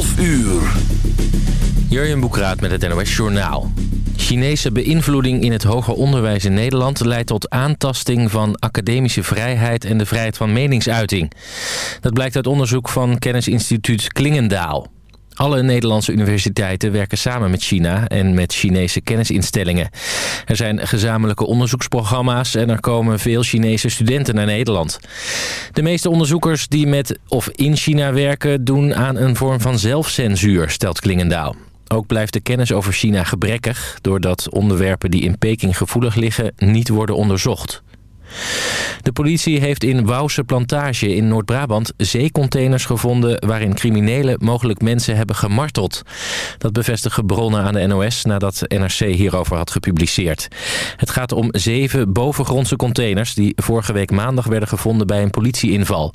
12 uur. Jurjen Boekraat met het NOS Journaal. Chinese beïnvloeding in het hoger onderwijs in Nederland... leidt tot aantasting van academische vrijheid en de vrijheid van meningsuiting. Dat blijkt uit onderzoek van kennisinstituut Klingendaal. Alle Nederlandse universiteiten werken samen met China en met Chinese kennisinstellingen. Er zijn gezamenlijke onderzoeksprogramma's en er komen veel Chinese studenten naar Nederland. De meeste onderzoekers die met of in China werken doen aan een vorm van zelfcensuur, stelt Klingendaal. Ook blijft de kennis over China gebrekkig... doordat onderwerpen die in Peking gevoelig liggen niet worden onderzocht. De politie heeft in Wouwse Plantage in Noord-Brabant zeecontainers gevonden... waarin criminelen mogelijk mensen hebben gemarteld. Dat bevestigen bronnen aan de NOS nadat NRC hierover had gepubliceerd. Het gaat om zeven bovengrondse containers... die vorige week maandag werden gevonden bij een politieinval.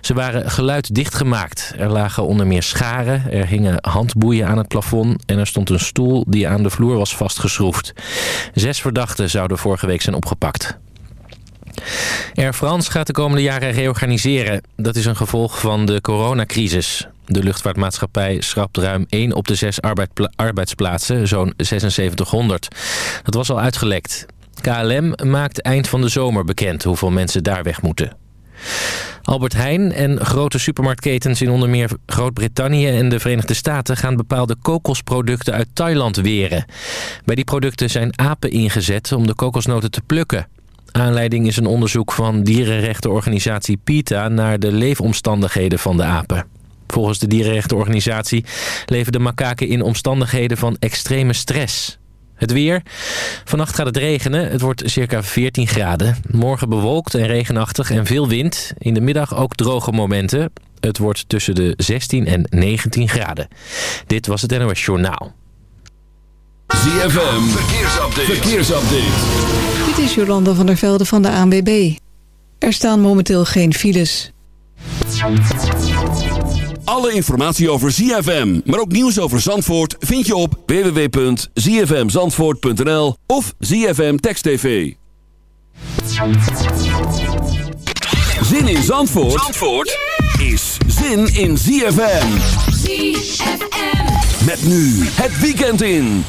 Ze waren geluiddicht gemaakt. Er lagen onder meer scharen, er hingen handboeien aan het plafond... en er stond een stoel die aan de vloer was vastgeschroefd. Zes verdachten zouden vorige week zijn opgepakt. Air France gaat de komende jaren reorganiseren. Dat is een gevolg van de coronacrisis. De luchtvaartmaatschappij schrapt ruim 1 op de 6 arbeidsplaatsen, zo'n 7600. Dat was al uitgelekt. KLM maakt eind van de zomer bekend hoeveel mensen daar weg moeten. Albert Heijn en grote supermarktketens in onder meer Groot-Brittannië en de Verenigde Staten gaan bepaalde kokosproducten uit Thailand weren. Bij die producten zijn apen ingezet om de kokosnoten te plukken. Aanleiding is een onderzoek van dierenrechtenorganisatie PETA... naar de leefomstandigheden van de apen. Volgens de dierenrechtenorganisatie leven de makaken in omstandigheden van extreme stress. Het weer. Vannacht gaat het regenen. Het wordt circa 14 graden. Morgen bewolkt en regenachtig en veel wind. In de middag ook droge momenten. Het wordt tussen de 16 en 19 graden. Dit was het NOS Journaal. ZFM. Verkeersupdate. Verkeersupdate. Dit is Jolanda van der Velde van de ANWB. Er staan momenteel geen files. Alle informatie over ZFM, maar ook nieuws over Zandvoort... vind je op www.zfmzandvoort.nl of ZFM Text TV. Zin in Zandvoort, Zandvoort is zin in ZFM. ZFM. Met nu het weekend in.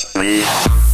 Trust me.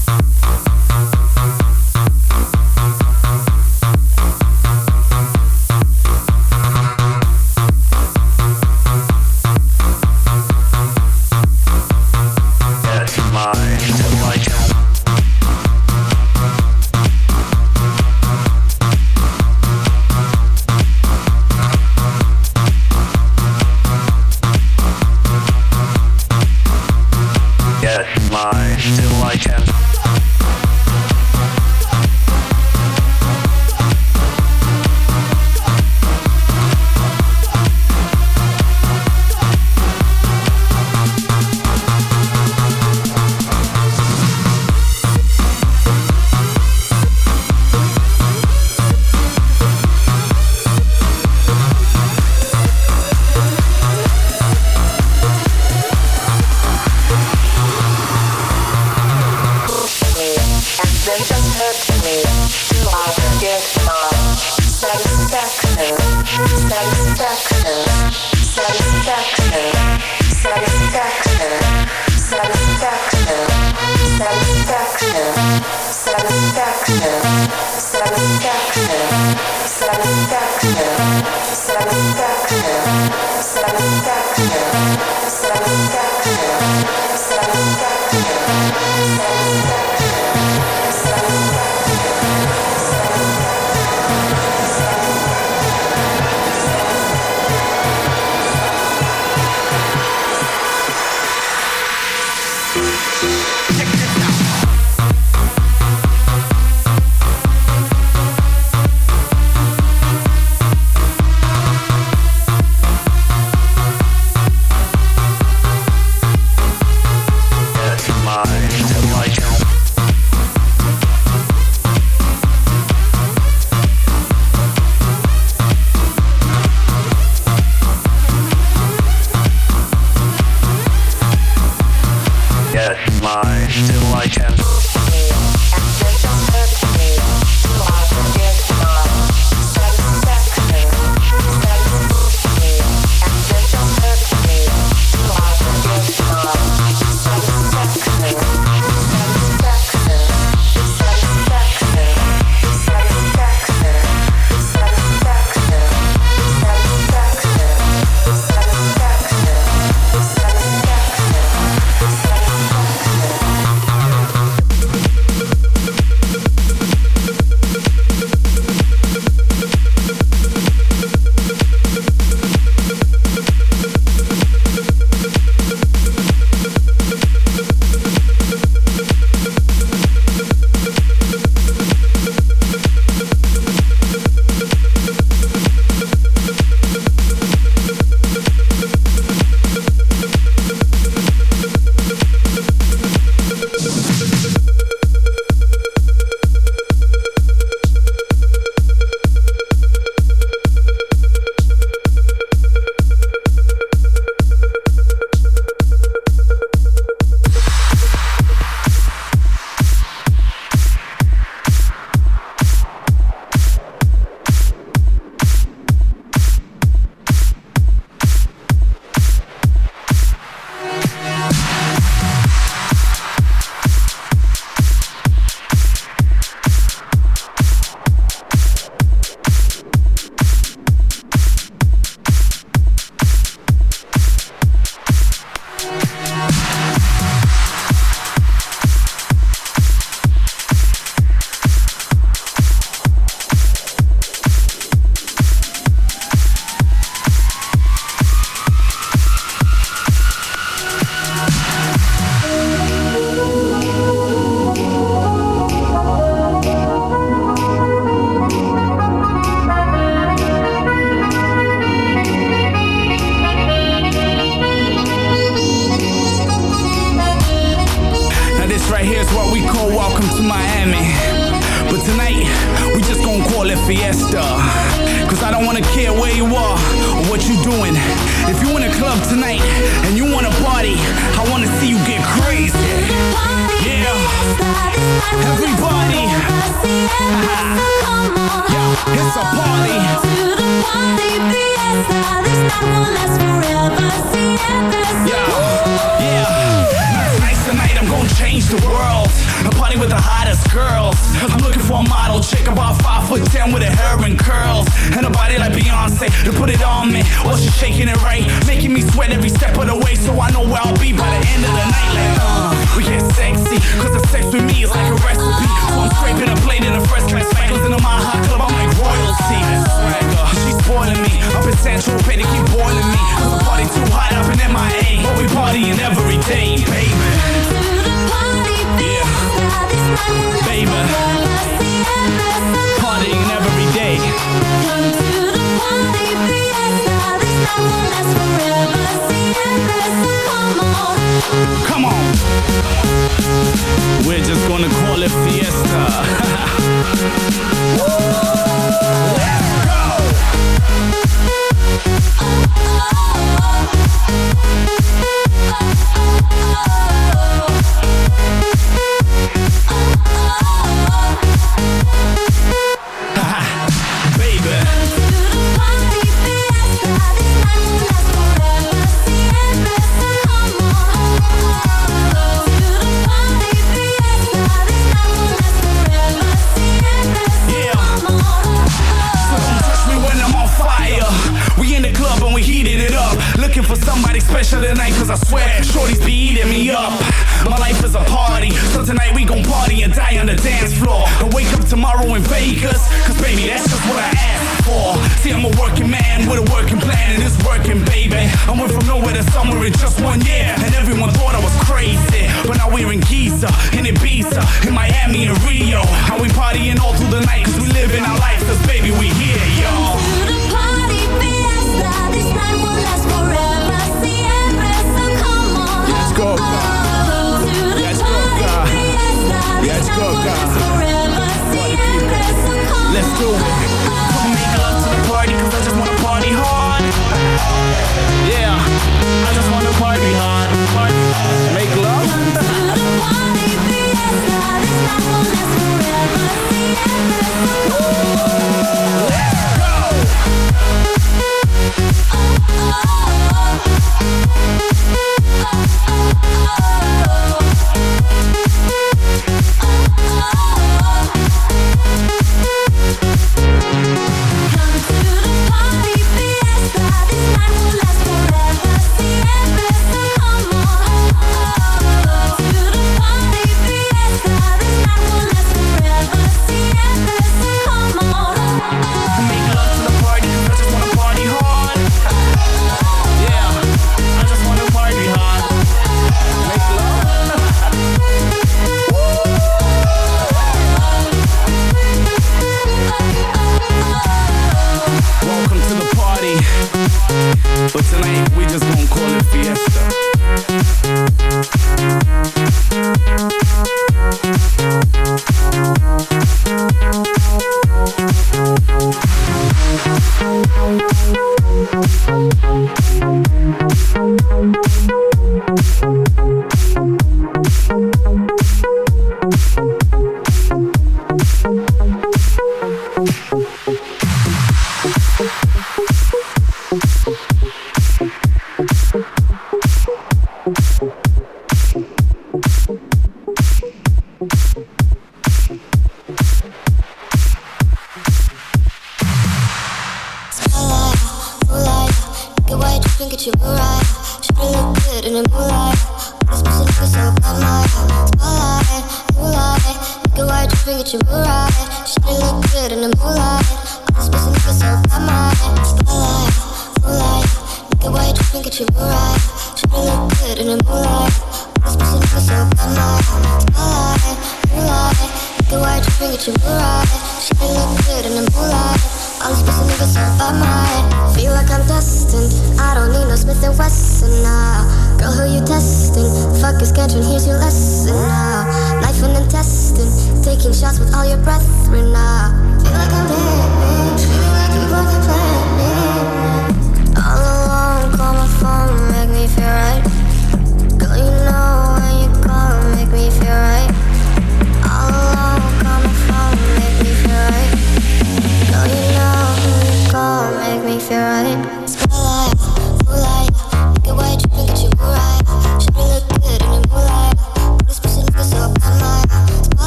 are you testing? Fuck your schedule, here's your lesson now. Uh. Life and intestine, taking shots with all your brethren now. Uh. Feel like I'm living, feel like I'm broken, the.